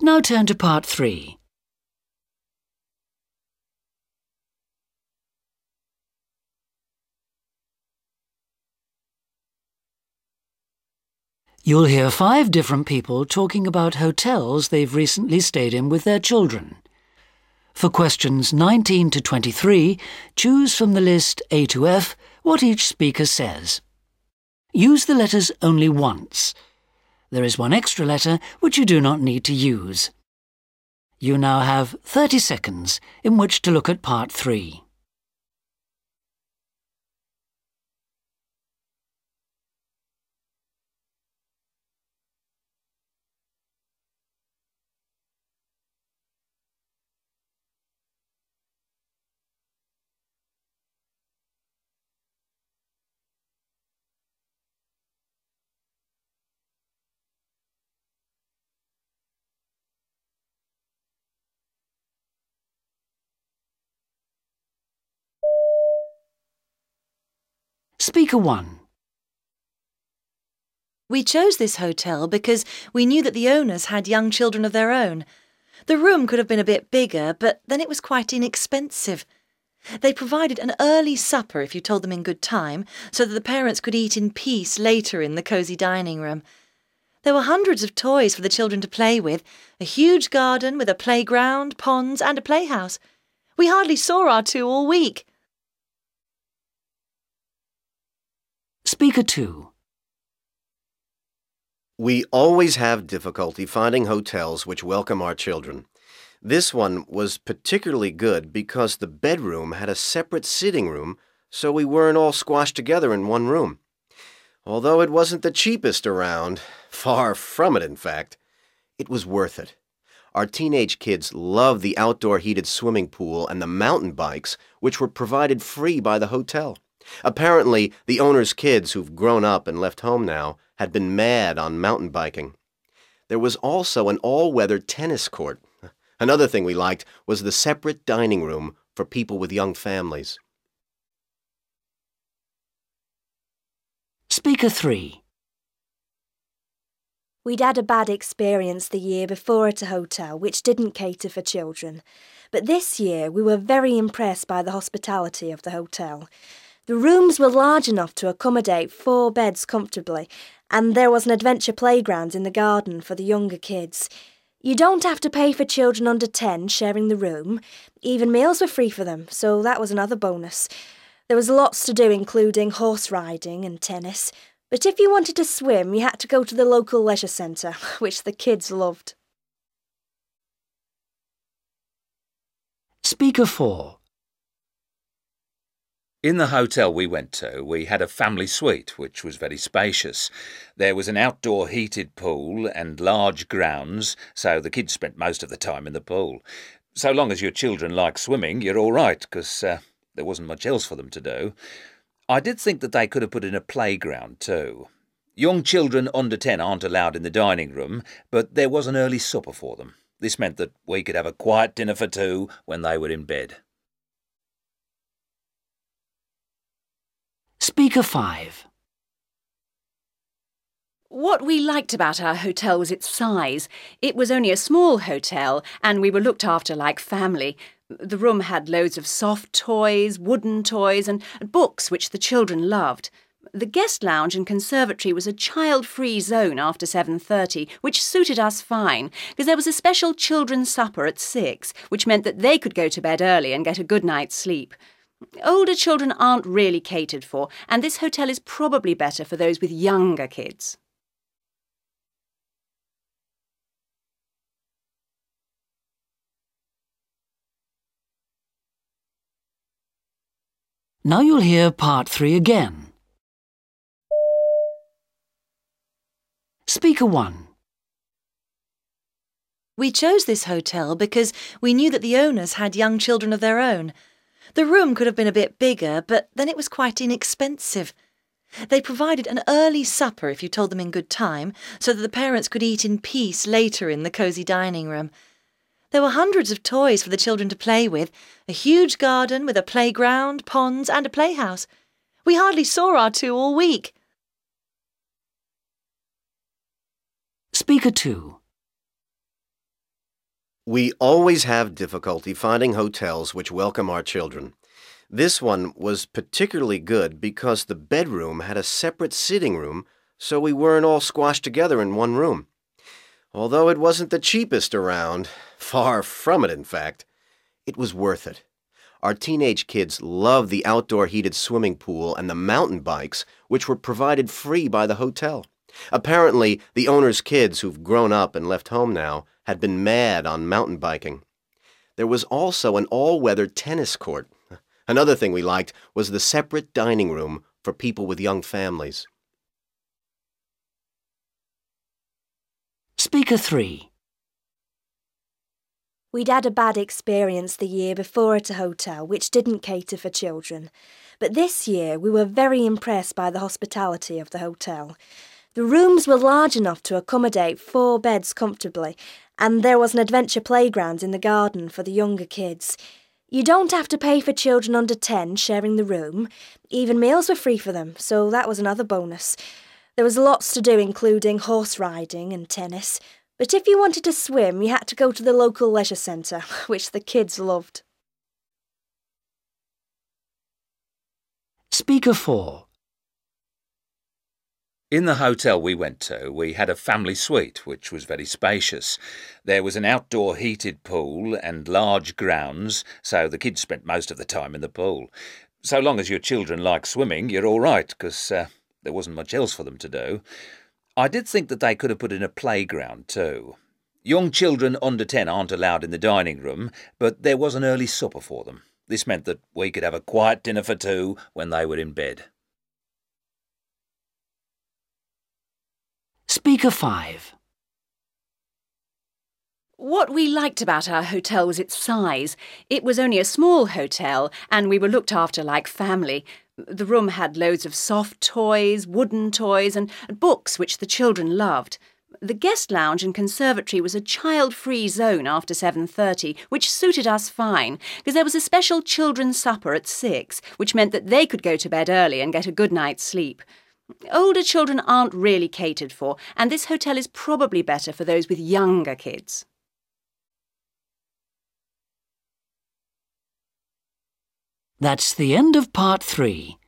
Now turn to part three. You'll hear five different people talking about hotels they've recently stayed in with their children. For questions 19 to 23, choose from the list A to F what each speaker says. Use the letters only once. There is one extra letter which you do not need to use. You now have 30 seconds in which to look at part 3. Speaker 1. We chose this hotel because we knew that the owners had young children of their own. The room could have been a bit bigger, but then it was quite inexpensive. They provided an early supper if you told them in good time, so that the parents could eat in peace later in the cosy dining room. There were hundreds of toys for the children to play with, a huge garden with a playground, ponds, and a playhouse. We hardly saw our two all week. Speaker 2. We always have difficulty finding hotels which welcome our children. This one was particularly good because the bedroom had a separate sitting room, so we weren't all squashed together in one room. Although it wasn't the cheapest around, far from it, in fact, it was worth it. Our teenage kids loved the outdoor heated swimming pool and the mountain bikes, which were provided free by the hotel. Apparently, the owner's kids, who've grown up and left home now, had been mad on mountain biking. There was also an all weather tennis court. Another thing we liked was the separate dining room for people with young families. Speaker 3. We'd had a bad experience the year before at a hotel which didn't cater for children. But this year we were very impressed by the hospitality of the hotel. The rooms were large enough to accommodate four beds comfortably, and there was an adventure playground in the garden for the younger kids. You don't have to pay for children under 10 sharing the room. Even meals were free for them, so that was another bonus. There was lots to do, including horse riding and tennis. But if you wanted to swim, you had to go to the local leisure centre, which the kids loved. Speaker 4. In the hotel we went to, we had a family suite, which was very spacious. There was an outdoor heated pool and large grounds, so the kids spent most of the time in the pool. So long as your children like swimming, you're all right, because uh, there wasn't much else for them to do. I did think that they could have put in a playground too. Young children under 10 aren't allowed in the dining room, but there was an early supper for them. This meant that we could have a quiet dinner for two when they were in bed. Speaker 5. What we liked about our hotel was its size. It was only a small hotel, and we were looked after like family. The room had loads of soft toys, wooden toys, and books which the children loved. The guest lounge and conservatory was a child-free zone after 7:30, which suited us fine, because there was a special children's supper at 6, which meant that they could go to bed early and get a good night's sleep. Older children aren't really catered for, and this hotel is probably better for those with younger kids. Now you'll hear part 3 again. Speaker 1. We chose this hotel because we knew that the owners had young children of their own. The room could have been a bit bigger, but then it was quite inexpensive. They provided an early supper if you told them in good time, so that the parents could eat in peace later in the cosy dining room. There were hundreds of toys for the children to play with, a huge garden with a playground, ponds, and a playhouse. We hardly saw our two all week. Speaker 2. We always have difficulty finding hotels which welcome our children. This one was particularly good because the bedroom had a separate sitting room, so we weren't all squashed together in one room. Although it wasn't the cheapest around, far from it, in fact, it was worth it. Our teenage kids loved the outdoor heated swimming pool and the mountain bikes, which were provided free by the hotel. Apparently, the owner's kids, who've grown up and left home now, had been mad on mountain biking. There was also an all weather tennis court. Another thing we liked was the separate dining room for people with young families. Speaker 3. We'd had a bad experience the year before at a hotel which didn't cater for children. But this year we were very impressed by the hospitality of the hotel. The rooms were large enough to accommodate four beds comfortably, and there was an adventure playground in the garden for the younger kids. You don't have to pay for children under 10 sharing the room. Even meals were free for them, so that was another bonus. There was lots to do, including horse riding and tennis. But if you wanted to swim, you had to go to the local leisure centre, which the kids loved. Speaker 4. In the hotel we went to, we had a family suite, which was very spacious. There was an outdoor heated pool and large grounds, so the kids spent most of the time in the pool. So long as your children like swimming, you're all right, because uh, there wasn't much else for them to do. I did think that they could have put in a playground too. Young children under 10 aren't allowed in the dining room, but there was an early supper for them. This meant that we could have a quiet dinner for two when they were in bed. Speaker 5. What we liked about our hotel was its size. It was only a small hotel, and we were looked after like family. The room had loads of soft toys, wooden toys, and books which the children loved. The guest lounge and conservatory was a child-free zone after 7:30, which suited us fine, because there was a special children's supper at 6, which meant that they could go to bed early and get a good night's sleep. Older children aren't really catered for, and this hotel is probably better for those with younger kids. That's the end of part 3.